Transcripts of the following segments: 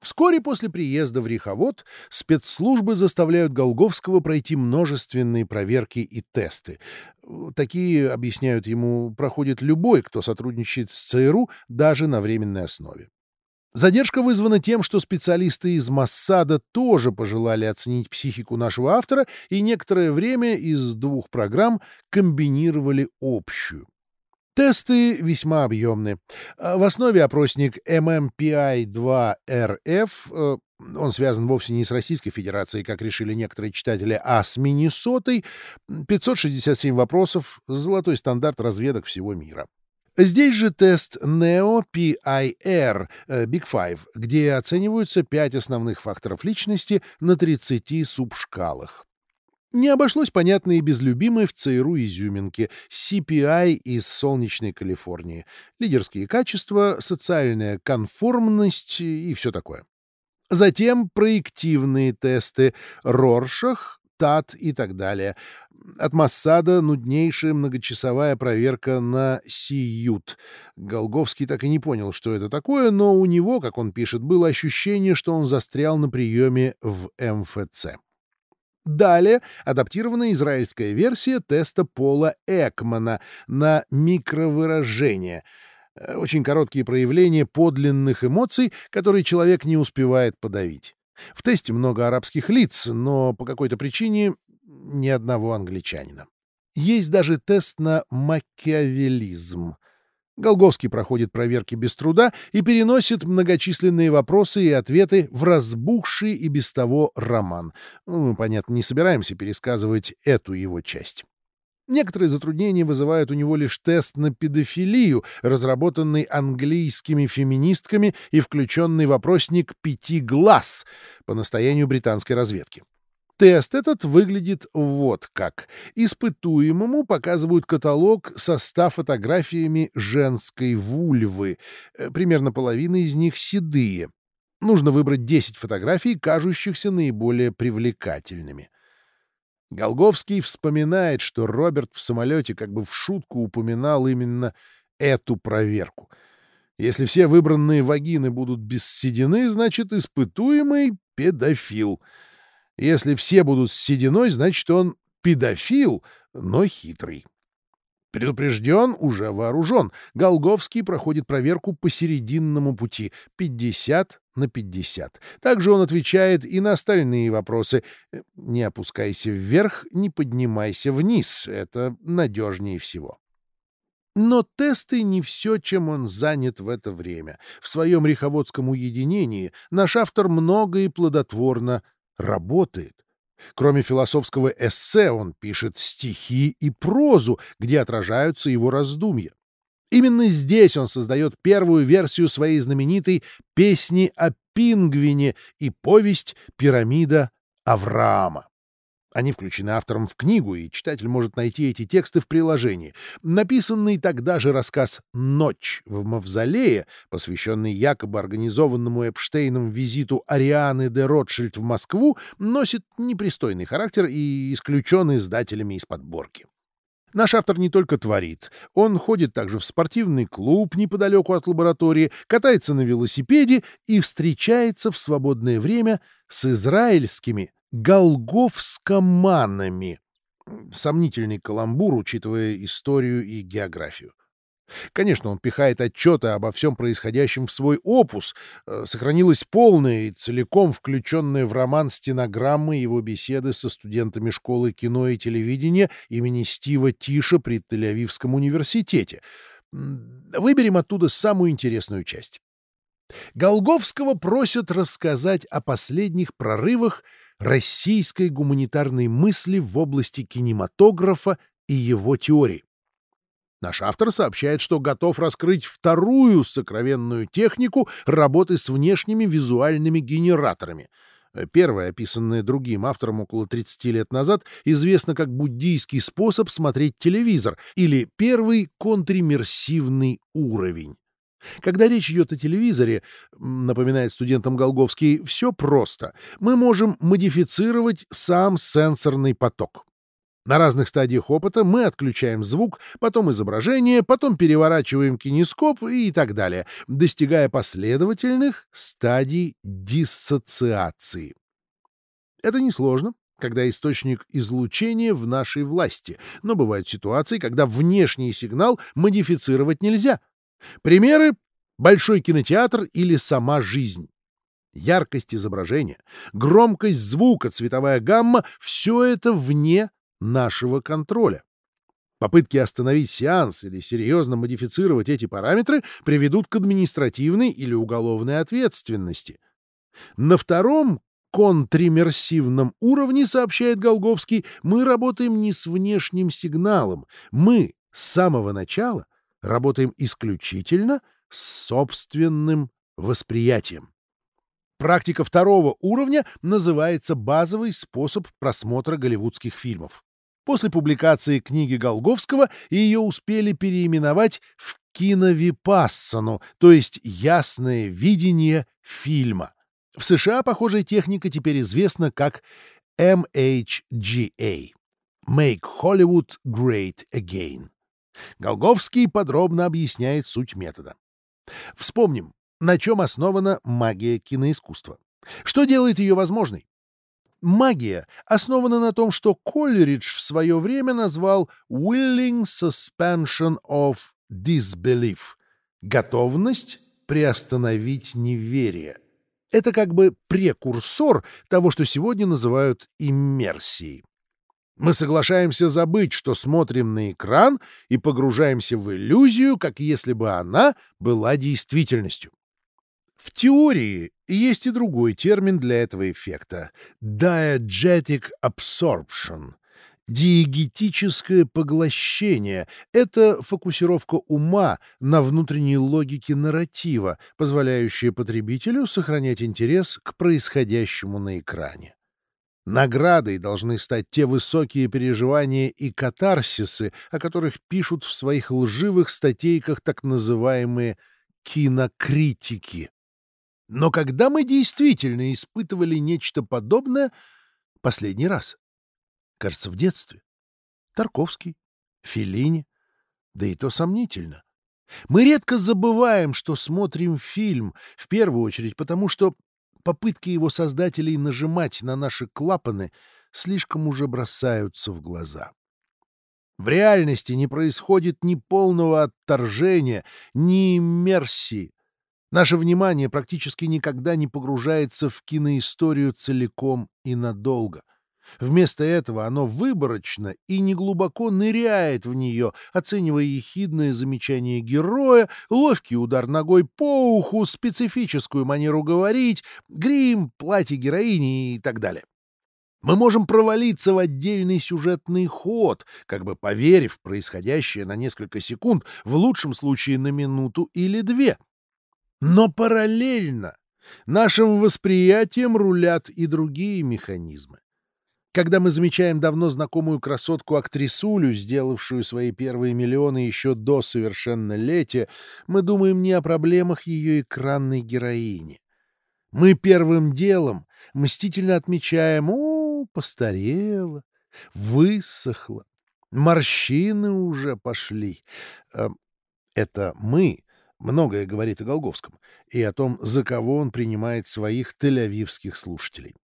Вскоре после приезда в Риховод спецслужбы заставляют Голговского пройти множественные проверки и тесты. Такие, объясняют ему, проходит любой, кто сотрудничает с ЦРУ даже на временной основе. Задержка вызвана тем, что специалисты из Массада тоже пожелали оценить психику нашего автора и некоторое время из двух программ комбинировали общую. Тесты весьма объемны. А, в основе опросник MMPI-2RF, э, он связан вовсе не с Российской Федерацией, как решили некоторые читатели, а с Миннесотой. 567 вопросов, золотой стандарт разведок всего мира. Здесь же тест NEO PIR Big Five, где оцениваются пять основных факторов личности на 30 субшкалах. Не обошлось, понятно, и без любимой в ЦРУ изюминки CPI из солнечной Калифорнии. Лидерские качества, социальная конформность и все такое. Затем проективные тесты Роршах, ТАТ и так далее. От Массада нуднейшая многочасовая проверка на Сиют. Голговский так и не понял, что это такое, но у него, как он пишет, было ощущение, что он застрял на приеме в МФЦ. Далее адаптированная израильская версия теста Пола Экмана на микровыражение. Э, очень короткие проявления подлинных эмоций, которые человек не успевает подавить. В тесте много арабских лиц, но по какой-то причине ни одного англичанина. Есть даже тест на макиавелизм — Голговский проходит проверки без труда и переносит многочисленные вопросы и ответы в разбухший и без того роман. Ну, понятно, не собираемся пересказывать эту его часть. Некоторые затруднения вызывают у него лишь тест на педофилию, разработанный английскими феминистками и включенный вопросник «Пяти глаз» по настоянию британской разведки. Тест этот выглядит вот как. Испытуемому показывают каталог со 100 фотографиями женской вульвы. Э, примерно половина из них седые. Нужно выбрать 10 фотографий, кажущихся наиболее привлекательными. Голговский вспоминает, что Роберт в самолете как бы в шутку упоминал именно эту проверку. Если все выбранные вагины будут без седины, значит, испытуемый — педофил — если все будут с сединой, значит, он педофил, но хитрый. Предупрежден, уже вооружен. Голговский проходит проверку по серединному пути. 50 на 50. Также он отвечает и на остальные вопросы. Не опускайся вверх, не поднимайся вниз. Это надежнее всего. Но тесты не все, чем он занят в это время. В своем риховодском уединении наш автор много и плодотворно работает. Кроме философского эссе он пишет стихи и прозу, где отражаются его раздумья. Именно здесь он создает первую версию своей знаменитой «Песни о пингвине» и повесть «Пирамида Авраама». Они включены автором в книгу, и читатель может найти эти тексты в приложении. Написанный тогда же рассказ «Ночь в мавзолее», посвященный якобы организованному Эпштейном визиту Арианы де Ротшильд в Москву, носит непристойный характер и исключен издателями из подборки. Наш автор не только творит. Он ходит также в спортивный клуб неподалеку от лаборатории, катается на велосипеде и встречается в свободное время с израильскими Голговскоманами. Сомнительный каламбур, учитывая историю и географию. Конечно, он пихает отчеты обо всем происходящем в свой опус. Э, сохранилась полная и целиком включенная в роман стенограммы его беседы со студентами школы кино и телевидения имени Стива Тиша при Тель-Авивском университете. Выберем оттуда самую интересную часть. Голговского просят рассказать о последних прорывах российской гуманитарной мысли в области кинематографа и его теории. Наш автор сообщает, что готов раскрыть вторую сокровенную технику работы с внешними визуальными генераторами. Первая, описанная другим автором около 30 лет назад, известна как буддийский способ смотреть телевизор или первый контримерсивный уровень. Когда речь идет о телевизоре, напоминает студентам Голговский, все просто. Мы можем модифицировать сам сенсорный поток. На разных стадиях опыта мы отключаем звук, потом изображение, потом переворачиваем кинескоп и так далее, достигая последовательных стадий диссоциации. Это несложно, когда источник излучения в нашей власти, но бывают ситуации, когда внешний сигнал модифицировать нельзя. Примеры — большой кинотеатр или сама жизнь. Яркость изображения, громкость звука, цветовая гамма — все это вне нашего контроля. Попытки остановить сеанс или серьезно модифицировать эти параметры приведут к административной или уголовной ответственности. На втором контримерсивном уровне, сообщает Голговский, мы работаем не с внешним сигналом. Мы с самого начала работаем исключительно с собственным восприятием. Практика второго уровня называется базовый способ просмотра голливудских фильмов. После публикации книги Голговского ее успели переименовать в киновипассану, то есть ясное видение фильма. В США похожая техника теперь известна как MHGA — Make Hollywood Great Again. Голговский подробно объясняет суть метода. Вспомним, на чем основана магия киноискусства. Что делает ее возможной? Магия основана на том, что Коллеридж в свое время назвал «willing suspension of disbelief» — готовность приостановить неверие. Это как бы прекурсор того, что сегодня называют иммерсией. Мы соглашаемся забыть, что смотрим на экран, и погружаемся в иллюзию, как если бы она была действительностью. В теории есть и другой термин для этого эффекта — diegetic absorption. Диегетическое поглощение — это фокусировка ума на внутренней логике нарратива, позволяющая потребителю сохранять интерес к происходящему на экране. Наградой должны стать те высокие переживания и катарсисы, о которых пишут в своих лживых статейках так называемые кинокритики. Но когда мы действительно испытывали нечто подобное последний раз? Кажется, в детстве. Тарковский, Феллини, да и то сомнительно. Мы редко забываем, что смотрим фильм, в первую очередь потому, что попытки его создателей нажимать на наши клапаны слишком уже бросаются в глаза. В реальности не происходит ни полного отторжения, ни иммерсии, Наше внимание практически никогда не погружается в киноисторию целиком и надолго. Вместо этого оно выборочно и неглубоко ныряет в нее, оценивая ехидное замечание героя, ловкий удар ногой по уху, специфическую манеру говорить, грим, платье героини и так далее. Мы можем провалиться в отдельный сюжетный ход, как бы поверив происходящее на несколько секунд, в лучшем случае на минуту или две — но параллельно нашим восприятием рулят и другие механизмы. Когда мы замечаем давно знакомую красотку-актрисулю, сделавшую свои первые миллионы еще до совершеннолетия, мы думаем не о проблемах ее экранной героини. Мы первым делом мстительно отмечаем «О, постарела, высохла, морщины уже пошли». Эм, это мы многое говорит о Голговском и о том, за кого он принимает своих тель-авивских слушателей.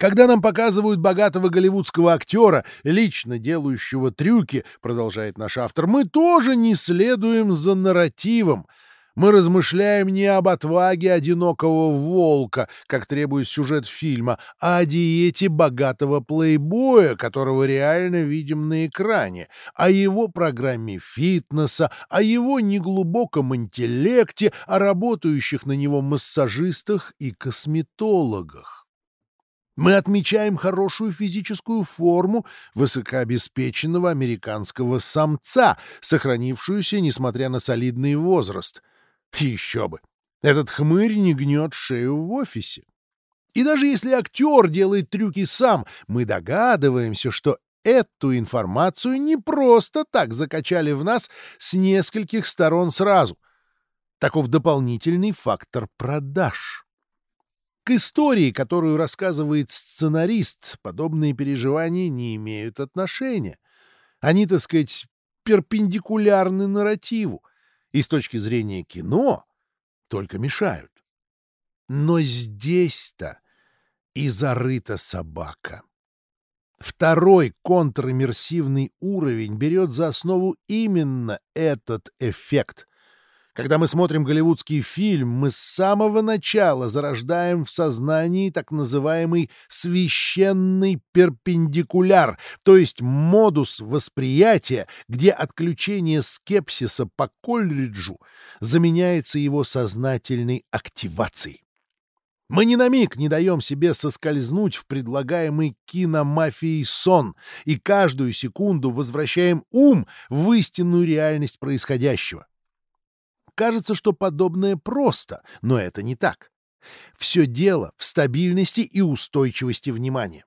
Когда нам показывают богатого голливудского актера, лично делающего трюки, продолжает наш автор, мы тоже не следуем за нарративом — мы размышляем не об отваге одинокого волка, как требует сюжет фильма, а о диете богатого плейбоя, которого реально видим на экране, о его программе фитнеса, о его неглубоком интеллекте, о работающих на него массажистах и косметологах. Мы отмечаем хорошую физическую форму высокообеспеченного американского самца, сохранившуюся, несмотря на солидный возраст — еще бы! Этот хмырь не гнет шею в офисе. И даже если актер делает трюки сам, мы догадываемся, что эту информацию не просто так закачали в нас с нескольких сторон сразу. Таков дополнительный фактор продаж. К истории, которую рассказывает сценарист, подобные переживания не имеют отношения. Они, так сказать, перпендикулярны нарративу, и с точки зрения кино только мешают. Но здесь-то и зарыта собака. Второй контрамерсивный уровень берет за основу именно этот эффект. Когда мы смотрим голливудский фильм, мы с самого начала зарождаем в сознании так называемый священный перпендикуляр, то есть модус восприятия, где отключение скепсиса по Колриджу заменяется его сознательной активацией. Мы ни на миг не даем себе соскользнуть в предлагаемый киномафией сон и каждую секунду возвращаем ум в истинную реальность происходящего. Кажется, что подобное просто, но это не так. Все дело в стабильности и устойчивости внимания.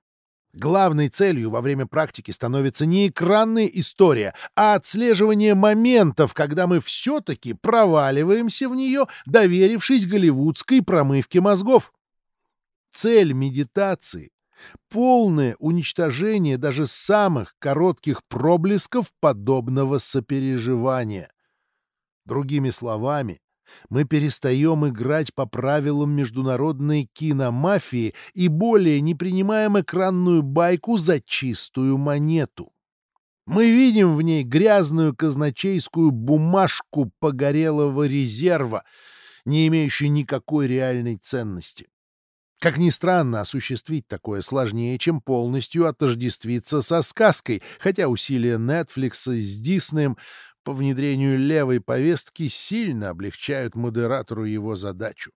Главной целью во время практики становится не экранная история, а отслеживание моментов, когда мы все-таки проваливаемся в нее, доверившись голливудской промывке мозгов. Цель медитации — полное уничтожение даже самых коротких проблесков подобного сопереживания. Другими словами, мы перестаем играть по правилам международной киномафии и более не принимаем экранную байку за чистую монету. Мы видим в ней грязную казначейскую бумажку погорелого резерва, не имеющую никакой реальной ценности. Как ни странно, осуществить такое сложнее, чем полностью отождествиться со сказкой, хотя усилия Netflix с Диснеем по внедрению левой повестки сильно облегчают модератору его задачу.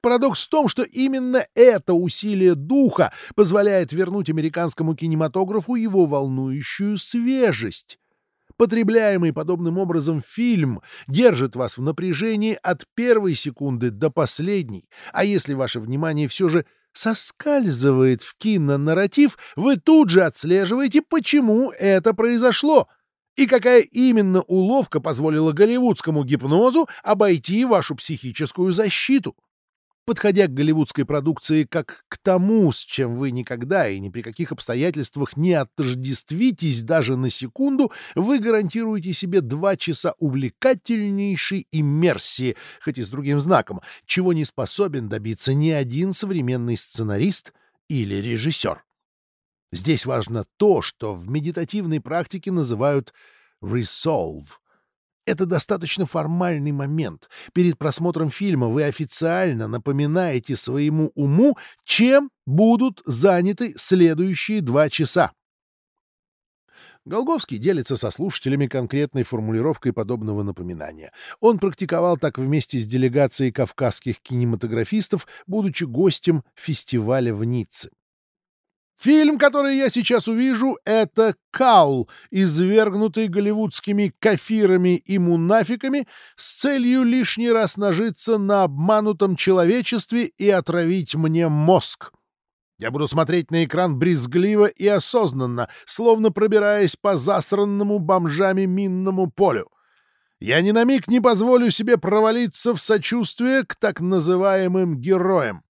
Парадокс в том, что именно это усилие духа позволяет вернуть американскому кинематографу его волнующую свежесть. Потребляемый подобным образом фильм держит вас в напряжении от первой секунды до последней, а если ваше внимание все же соскальзывает в кинонарратив, вы тут же отслеживаете, почему это произошло — и какая именно уловка позволила голливудскому гипнозу обойти вашу психическую защиту? Подходя к голливудской продукции как к тому, с чем вы никогда и ни при каких обстоятельствах не отождествитесь даже на секунду, вы гарантируете себе два часа увлекательнейшей иммерсии, хоть и с другим знаком, чего не способен добиться ни один современный сценарист или режиссер. Здесь важно то, что в медитативной практике называют resolve. Это достаточно формальный момент. Перед просмотром фильма вы официально напоминаете своему уму, чем будут заняты следующие два часа. Голговский делится со слушателями конкретной формулировкой подобного напоминания. Он практиковал так вместе с делегацией кавказских кинематографистов, будучи гостем фестиваля в Ницце. Фильм, который я сейчас увижу, это «Каул», извергнутый голливудскими кафирами и мунафиками с целью лишний раз нажиться на обманутом человечестве и отравить мне мозг. Я буду смотреть на экран брезгливо и осознанно, словно пробираясь по засранному бомжами минному полю. Я ни на миг не позволю себе провалиться в сочувствие к так называемым героям.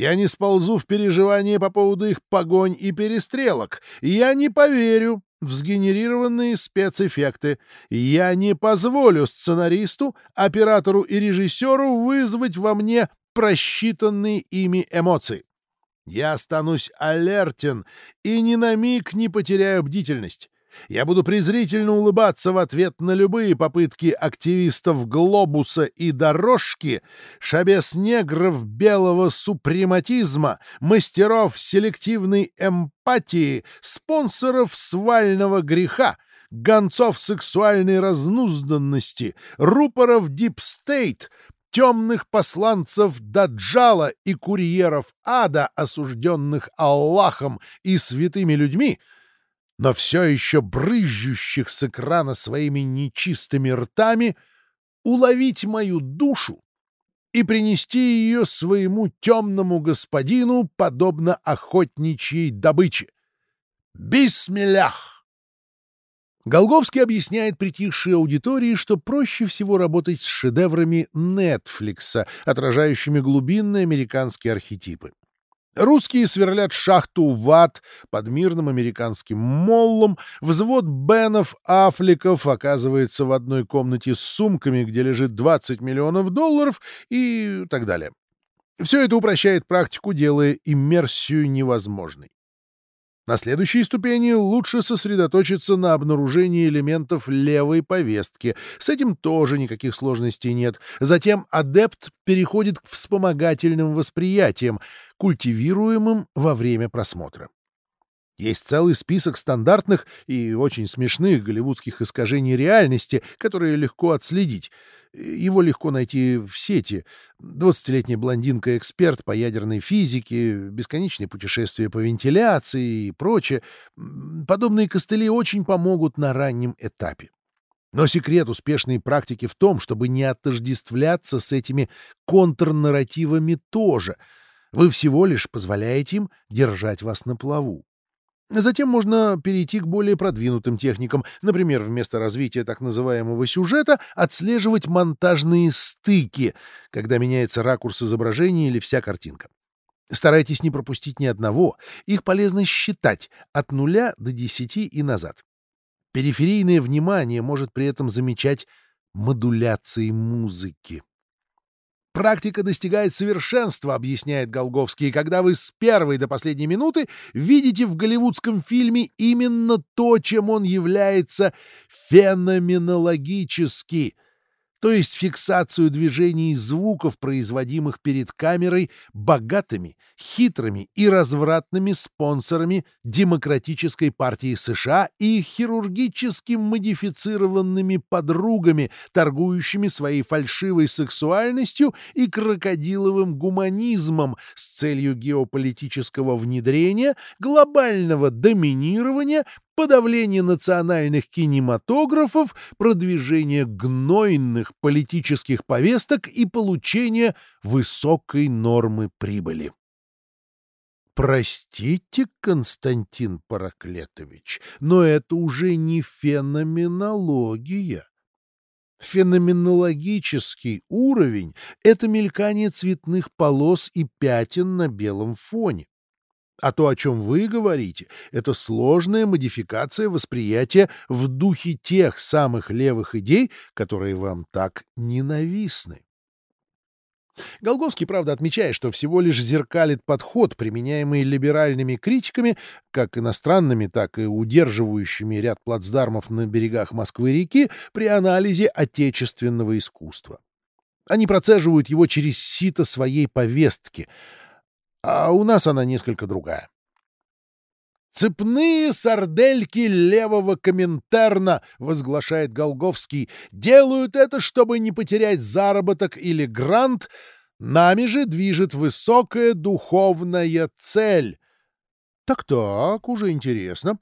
Я не сползу в переживания по поводу их погонь и перестрелок. Я не поверю в сгенерированные спецэффекты. Я не позволю сценаристу, оператору и режиссеру вызвать во мне просчитанные ими эмоции. Я останусь алертен и ни на миг не потеряю бдительность. Я буду презрительно улыбаться в ответ на любые попытки активистов «Глобуса» и «Дорожки», шабес-негров белого супрематизма, мастеров селективной эмпатии, спонсоров свального греха, гонцов сексуальной разнузданности, рупоров deep state, темных посланцев Даджала и курьеров ада, осужденных Аллахом и святыми людьми — но все еще брызжущих с экрана своими нечистыми ртами, уловить мою душу и принести ее своему темному господину, подобно охотничьей добыче. Бисмиллях! Голговский объясняет притихшей аудитории, что проще всего работать с шедеврами Нетфликса, отражающими глубинные американские архетипы. Русские сверлят шахту в ад под мирным американским моллом, взвод Бенов, Афликов оказывается в одной комнате с сумками, где лежит 20 миллионов долларов и так далее. Все это упрощает практику, делая иммерсию невозможной. На следующей ступени лучше сосредоточиться на обнаружении элементов левой повестки. С этим тоже никаких сложностей нет. Затем адепт переходит к вспомогательным восприятиям, культивируемым во время просмотра. Есть целый список стандартных и очень смешных голливудских искажений реальности, которые легко отследить — его легко найти в сети. Двадцатилетняя блондинка-эксперт по ядерной физике, бесконечные путешествия по вентиляции и прочее. Подобные костыли очень помогут на раннем этапе. Но секрет успешной практики в том, чтобы не отождествляться с этими контрнарративами тоже. Вы всего лишь позволяете им держать вас на плаву. Затем можно перейти к более продвинутым техникам, например, вместо развития так называемого сюжета отслеживать монтажные стыки, когда меняется ракурс изображения или вся картинка. Старайтесь не пропустить ни одного, их полезно считать от нуля до десяти и назад. Периферийное внимание может при этом замечать модуляции музыки. Практика достигает совершенства, объясняет Голговский, когда вы с первой до последней минуты видите в голливудском фильме именно то, чем он является феноменологически — то есть фиксацию движений и звуков, производимых перед камерой богатыми, хитрыми и развратными спонсорами Демократической партии США и хирургически модифицированными подругами, торгующими своей фальшивой сексуальностью и крокодиловым гуманизмом с целью геополитического внедрения, глобального доминирования, подавление национальных кинематографов, продвижение гнойных политических повесток и получение высокой нормы прибыли. Простите, Константин Параклетович, но это уже не феноменология. Феноменологический уровень — это мелькание цветных полос и пятен на белом фоне. А то, о чем вы говорите, это сложная модификация восприятия в духе тех самых левых идей, которые вам так ненавистны. Голговский, правда, отмечает, что всего лишь зеркалит подход, применяемый либеральными критиками, как иностранными, так и удерживающими ряд плацдармов на берегах Москвы-реки при анализе отечественного искусства. Они процеживают его через сито своей повестки — а у нас она несколько другая. «Цепные сардельки левого Коминтерна», — возглашает Голговский, — «делают это, чтобы не потерять заработок или грант, нами же движет высокая духовная цель». Так-так, уже интересно.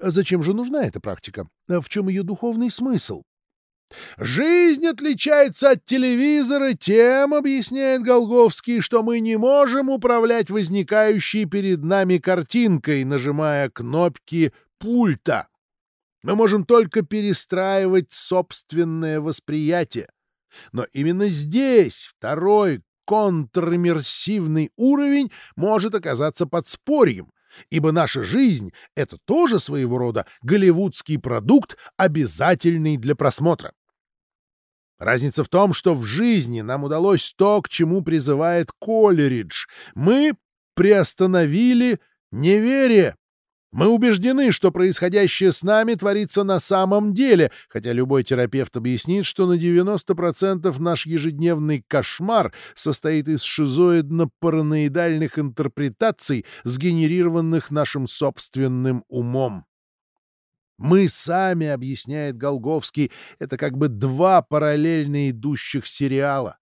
Зачем же нужна эта практика? В чем ее духовный смысл? Жизнь отличается от телевизора тем, объясняет Голговский, что мы не можем управлять возникающей перед нами картинкой, нажимая кнопки пульта. Мы можем только перестраивать собственное восприятие. Но именно здесь второй контрмерсивный уровень может оказаться подспорьем, ибо наша жизнь — это тоже своего рода голливудский продукт, обязательный для просмотра. Разница в том, что в жизни нам удалось то, к чему призывает Колеридж. Мы приостановили неверие. Мы убеждены, что происходящее с нами творится на самом деле, хотя любой терапевт объяснит, что на 90% наш ежедневный кошмар состоит из шизоидно-параноидальных интерпретаций, сгенерированных нашим собственным умом. Мы сами, объясняет Голговский, это как бы два параллельно идущих сериала.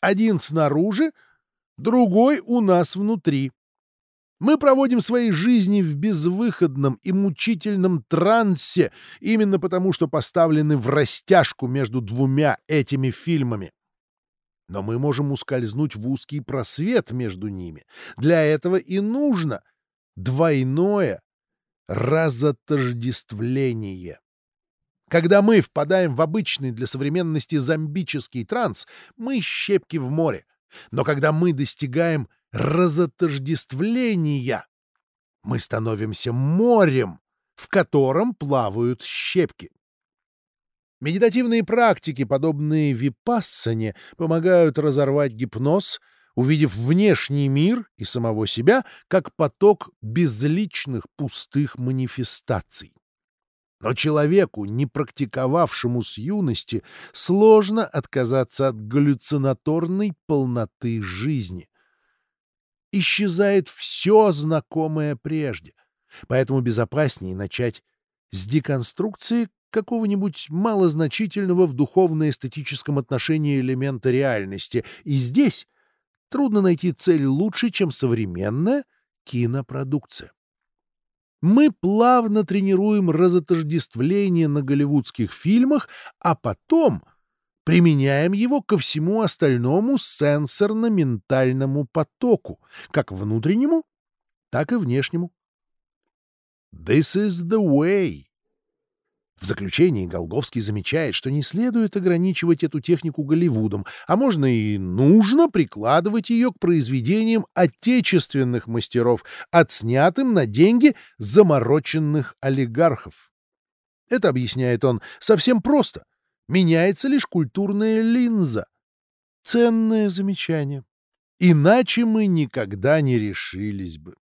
Один снаружи, другой у нас внутри. Мы проводим свои жизни в безвыходном и мучительном трансе именно потому, что поставлены в растяжку между двумя этими фильмами. Но мы можем ускользнуть в узкий просвет между ними. Для этого и нужно двойное разотождествление. Когда мы впадаем в обычный для современности зомбический транс, мы щепки в море. Но когда мы достигаем разотождествления, мы становимся морем, в котором плавают щепки. Медитативные практики, подобные випассане, помогают разорвать гипноз, увидев внешний мир и самого себя как поток безличных пустых манифестаций. Но человеку, не практиковавшему с юности, сложно отказаться от галлюцинаторной полноты жизни. Исчезает все знакомое прежде, поэтому безопаснее начать с деконструкции какого-нибудь малозначительного в духовно-эстетическом отношении элемента реальности, и здесь трудно найти цель лучше, чем современная кинопродукция. Мы плавно тренируем разотождествление на голливудских фильмах, а потом применяем его ко всему остальному сенсорно-ментальному потоку, как внутреннему, так и внешнему. This is the way. В заключении Голговский замечает, что не следует ограничивать эту технику Голливудом, а можно и нужно прикладывать ее к произведениям отечественных мастеров, отснятым на деньги замороченных олигархов. Это, объясняет он, совсем просто. Меняется лишь культурная линза. Ценное замечание. Иначе мы никогда не решились бы.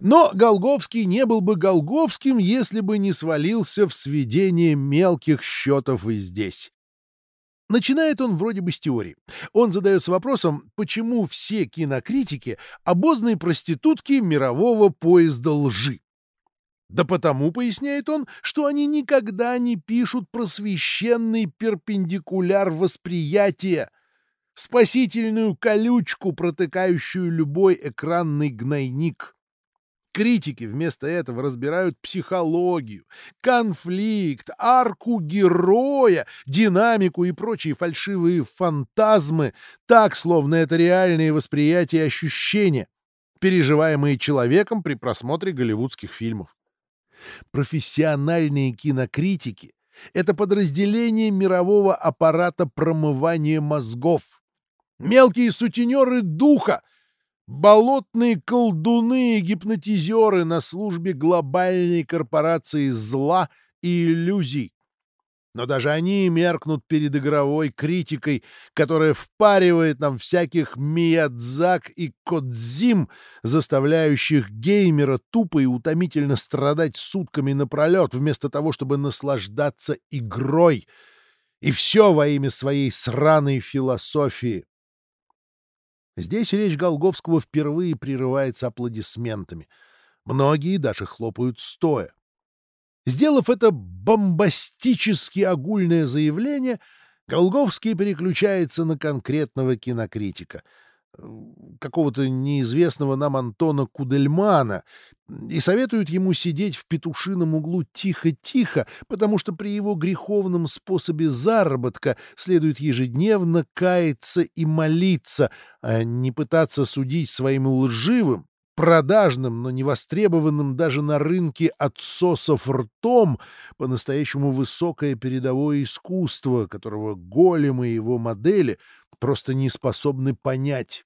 Но Голговский не был бы Голговским, если бы не свалился в сведение мелких счетов и здесь. Начинает он вроде бы с теории. Он задается вопросом, почему все кинокритики — обозные проститутки мирового поезда лжи. Да потому, поясняет он, что они никогда не пишут про священный перпендикуляр восприятия, спасительную колючку, протыкающую любой экранный гнойник. Критики вместо этого разбирают психологию, конфликт, арку героя, динамику и прочие фальшивые фантазмы, так, словно это реальные восприятия и ощущения, переживаемые человеком при просмотре голливудских фильмов. Профессиональные кинокритики — это подразделение мирового аппарата промывания мозгов. Мелкие сутенеры духа, Болотные колдуны и гипнотизеры на службе глобальной корпорации зла и иллюзий. Но даже они меркнут перед игровой критикой, которая впаривает нам всяких Миядзак и Кодзим, заставляющих геймера тупо и утомительно страдать сутками напролет, вместо того, чтобы наслаждаться игрой. И все во имя своей сраной философии. Здесь речь Голговского впервые прерывается аплодисментами. Многие даже хлопают стоя. Сделав это бомбастически огульное заявление, Голговский переключается на конкретного кинокритика — какого-то неизвестного нам Антона Кудельмана и советуют ему сидеть в петушином углу тихо-тихо, потому что при его греховном способе заработка следует ежедневно каяться и молиться, а не пытаться судить своим лживым, продажным, но не востребованным даже на рынке отсосов ртом по-настоящему высокое передовое искусство, которого големы и его модели просто не способны понять.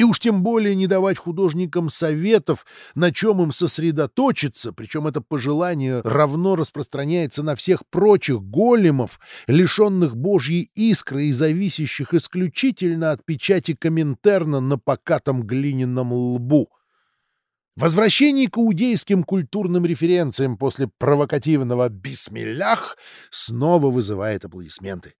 И уж тем более не давать художникам советов, на чем им сосредоточиться, причем это пожелание равно распространяется на всех прочих големов, лишенных божьей искры и зависящих исключительно от печати Коминтерна на покатом глиняном лбу. Возвращение к иудейским культурным референциям после провокативного «бисмиллях» снова вызывает аплодисменты.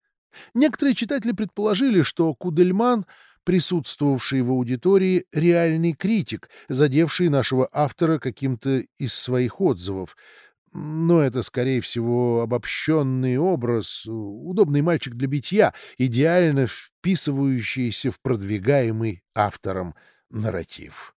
Некоторые читатели предположили, что Кудельман, присутствовавший в аудитории, реальный критик, задевший нашего автора каким-то из своих отзывов. Но это, скорее всего, обобщенный образ, удобный мальчик для битья, идеально вписывающийся в продвигаемый автором нарратив.